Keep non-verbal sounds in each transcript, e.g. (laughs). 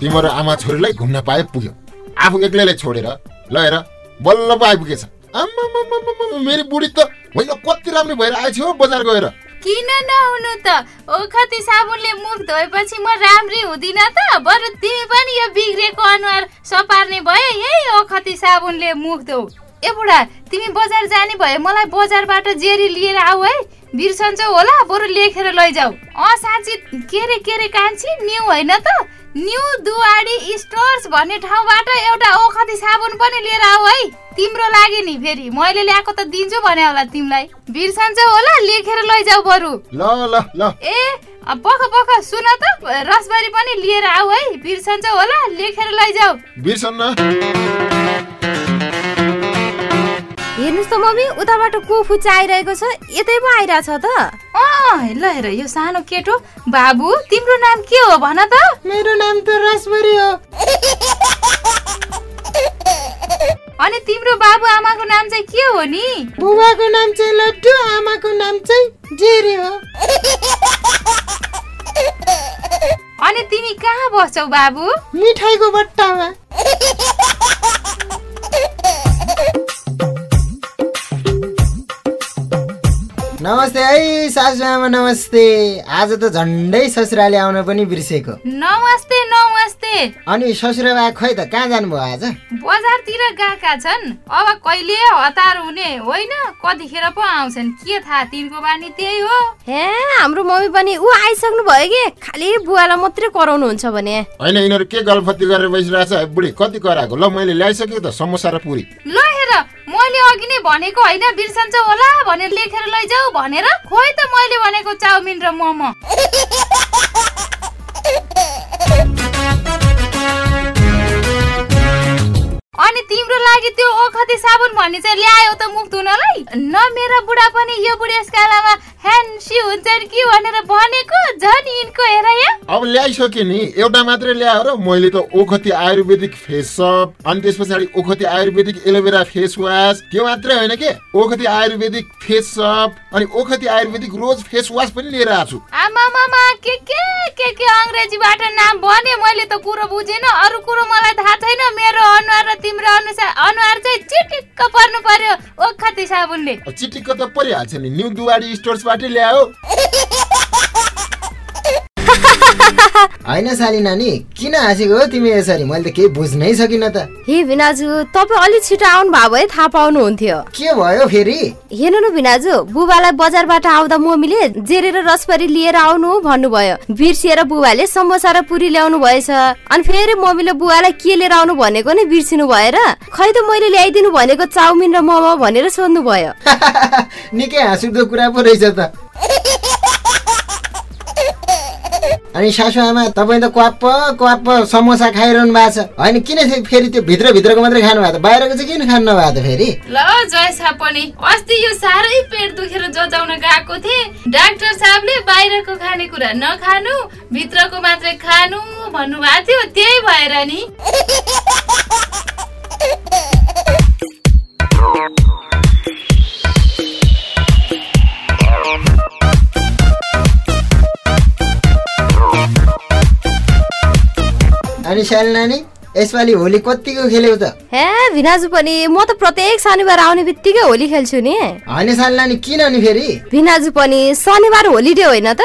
तिम्रो आमा छोरीलाई घुम्न पाए पुग्यो। आफू एक्लैलाई छोडेर ल हेर बल्ल पो आइपुगेछ। आम्मामामामा, मेरो बुढी त होइन कति राम्रो भएर आएछ हो बजार गएर। किन नहुनु त? ओखती साबुनले मुख धोएपछि म राम्री हुँदिन त। बरु तिमी पनि यो बिग्रेको अनुहार सपार्ने भए यही ओखती साबुनले मुख धो। ए बुढा तिमी बजार जाने भए मलाई बजारबाट जेरी लिएर आऊ है। बिर्सन्छौ होला बरु लेखेर लैजाऊ। अँ साँच्ची के रे के रे कान्छी न्यु होइन त। न्यु दुवाडी स्टोर्स भन्ने ठाउँबाट एउटा ओखती साबुन पनि लिएर आऊ है। तिम्रो लागि नि फेरि। मैले ल्याएको त दिन्छु भने होला तिमीलाई। बिर्सन्छौ होला लेखेर लैजाऊ बरु। ल ल ल। ए पख पख सुन त रसबारी पनि लिएर आऊ है। बिर्सन्छौ होला लेखेर लैजाऊ। बिर्सन्न हेर्नुहोस् त मम्मी उताबाट को फुच्चा आइरहेको छ यतै पो आइरहेछ त। अँ ल हेर यो सानो केटो बाबु तिम्रो नाम के हो भन त। मेरो नाम त रासभरी हो। अनि तिम्रो बाबु आमाको नाम चाहिँ के हो नि? बुबाको नाम चाहिँ लड्डु आमाको नाम चाहिँ जेरी हो। अनि तिमी कहाँ बस्छौ बाबु? मिठाईको बट्टामा। नमस्ते है सासु आमा नमस्ते। आज त झन्डै ससुराले आउन पनि बिर्सेको। नमस्ते नमस्ते। अनि ससुराबा खै त कहाँ जानुभयो आज? बजारतिर गएका छन्। अब कहिले हतार हुने होइन कतिखेर पो आउँछन्। के थाहा तिनको बानी त्यही हो। हे हाम्रो मम्मी पनि ऊ आइसक्नु भयो कि? खालि बुवालाई मात्रै कराउनुहुन्छ भने। होइन यिनीहरू के गल्फती गरेर बसिरहेछ? है, बुढी कति कराएको? ल मैले ल्याइसकेँ त समोसा र पुरी। ल मैले अघि नै भनेको होइन बिर्सन्छ होला भनेर लेखेर लैजाऊ भनेर। खोइ त मैले भनेको चाउमिन र मोमो। (laughs) तिम्रो लागि त्यो ओखती साबुन भन्ने चाहिँ ल्यायो त मुख धुनलाई। न मेरा बुढा पनि यो बुढेसकालमा ह्यान्सी हुन्छन् कि भनेर भनेको? झन् यिनको हेर यहाँ अब ल्याइसकेँ नि एउटा मात्रै ल्यायो र मैले त ओखती आयुर्वेदिक फेस सप अनि त्यस पछाडि ओखती Ayurvedic aloe vera face wash. त्यो मात्रै होइन के? ओखती आयुर्वेदिक फेस सप अनि ओखती आयुर्वेदिक रोज फेस वास पनि लिएर आएको छु। आमामामा के के के के अङ्ग्रेजीबाट नाम भने मैले त कुरो बुझेन। अरू कुरो मलाई थाहा छैन मेरो अनुहार तिम्रो अनुसार अनुहार चाहिँ चिटिक्क पर्नु पर्यो। ओखती साबुनले चिटिक्क त परिहाल्छ नि। न्यु दुवाडी स्टोर्सबाटै ल्यायो। (laughs) होइन साली नानी किन हाँसेको हो तिमी यसरी मैले त केही बुझ्नै सकिनँ त। हे भिनाजु तपाईँ अलिक छिटो आउनु भएको भए थाहा पाउनुहुन्थ्यो। के भयो फेरि? हेर्नु न भिनाजु बुबालाई बजारबाट आउँदा मम्मीले जेरेर रसपरी लिएर आउनु भन्नुभयो। बिर्सिएर बुबाले समोसा र पुरी ल्याउनु भएछ। अनि फेरि मम्मीले बुवालाई के लिएर आउनु भनेको नि बिर्सिनु भएर खै त मैले ल्याइदिनु भनेको चाउमिन र मोमो भनेर सोध्नु भयो (laughs) निकै हाँसुदो कुरा पो रहेछ त। अनि सासु आमा तपाईँ त क्वाप्प क्वाप्प समोसा खाइरहनु भएको छ। होइन किन फेरि त्यो भित्रभित्रको मात्रै खानु भएको त? बाहिरको चाहिँ किन खानु नभएको त फेरि? ल जयसा पनि अस्ति यो साह्रै पेट दुखेर जजाउन गएको थिएँ। डाक्टर साहबले बाहिरको खानेकुरा नखानु भित्रको मात्रै खानु भन्नुभएको थियो त्यही भएर नि। (laughs) अनि साली नानी यसपालि होली कतिको खेल्यौ त? हे भिनाजु पनि म त प्रत्येक शनिबार आउने बित्तिकै होली खेल्छु नि। होइन साली नानी किन नि फेरि? भिनाजु पनि शनिबार होलिडे होइन त।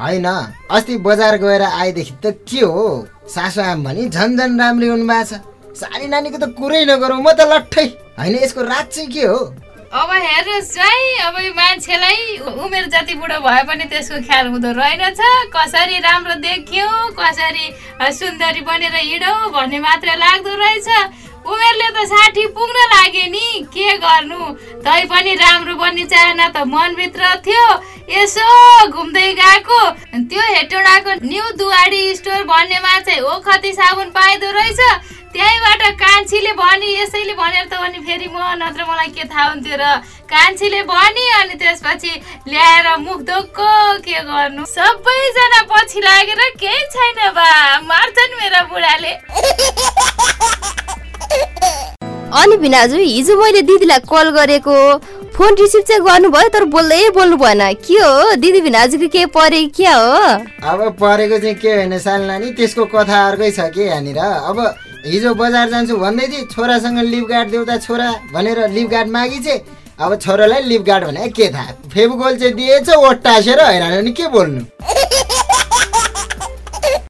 होइन अस्ति बजार गएर आएदेखि त के हो? सासु आमा भने झन् झन् राम्री हुनुभएको छ। साली नानीको त कुरै नगरौँ म त लट्ठै होइन यसको रात चाहिँ के हो? अब हेर्नुहोस् है अब यो मान्छेलाई उमेर जति बुढो भए पनि त्यसको ख्याल हुँदो रहेनछ। कसरी राम्रो देखियो कसरी सुन्दरी बनेर हिँडौ भन्ने मात्र लाग्दो रहेछ। उमेरले त साठी पुग्न लाग्यो नि के गर्नु? तै पनि राम्रो बन्ने चाहना त मनभित्र थियो। यसो घुम्दै गएको। त्यो हेटौडाको न्यु दुवाडी स्टोर भन्नेमा चाहिँ ओखती साबुन पाइदो रहेछ। त्यहीँबाट कान्छीले भनी यसैले भनेर त अनि फेरि म नत्र मलाई के थाहा हुन्थ्यो र। कान्छीले भनी अनि त्यसपछि ल्याएर मुख धोक्को के गर्नु? सबैजना पछि लागेर केही छैन बा। मार्छन् मेरा बुढाले। अनि भिनाजु हिजो मैले दिदीलाई कल गरेको। फोन रिसिभ चाहिँ गर्नुभयो तर बोल्दै बोल्नु भएन। के हो? दिदी भिनाजुको के परे? क्या हो? अब परेको चाहिँ के होइन साल नानी? त्यसको कथा अर्कै छ के यहाँनिर? अब हिजो बजार जान्छु भन्दै थिएँ छोरासँग लिप गार्ड देऊ त छोरा भनेर लिप गार्ड मागी चाहिँ अब छोरालाई लिप गार्ड भने के थाहा? फेबुकोल चाहिँ दिएछ ओट टाँसेर हैरान भने के बोल्नु?